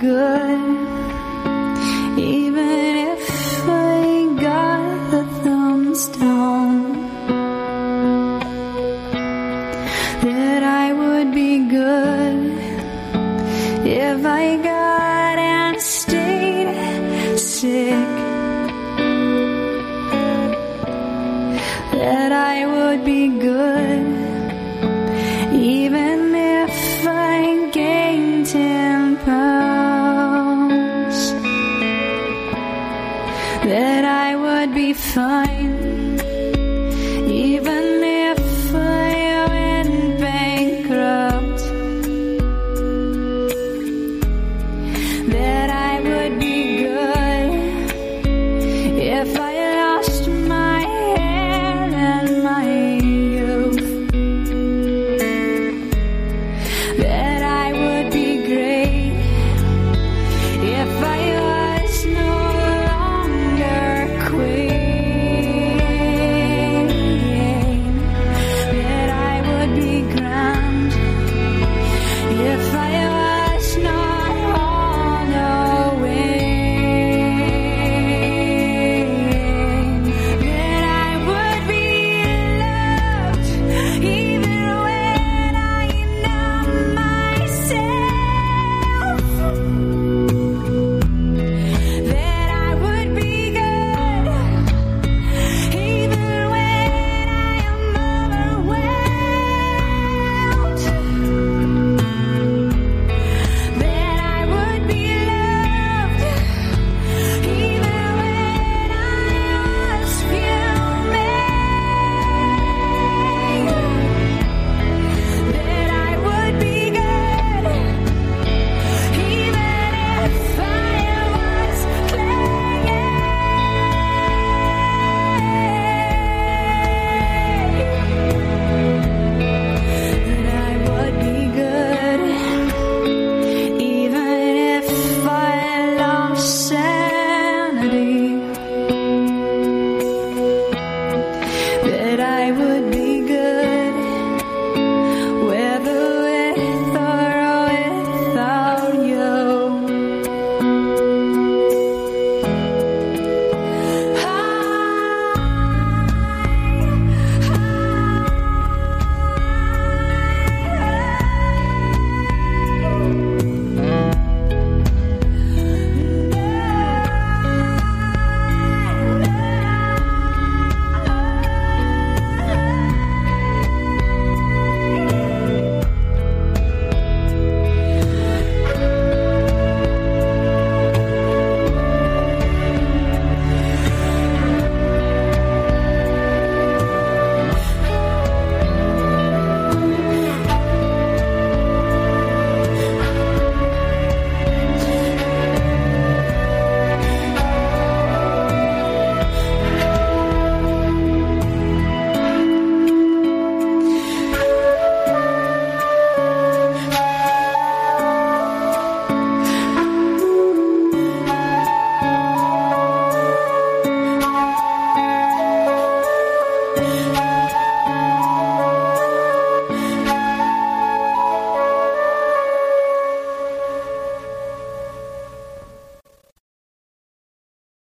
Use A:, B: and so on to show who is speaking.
A: good.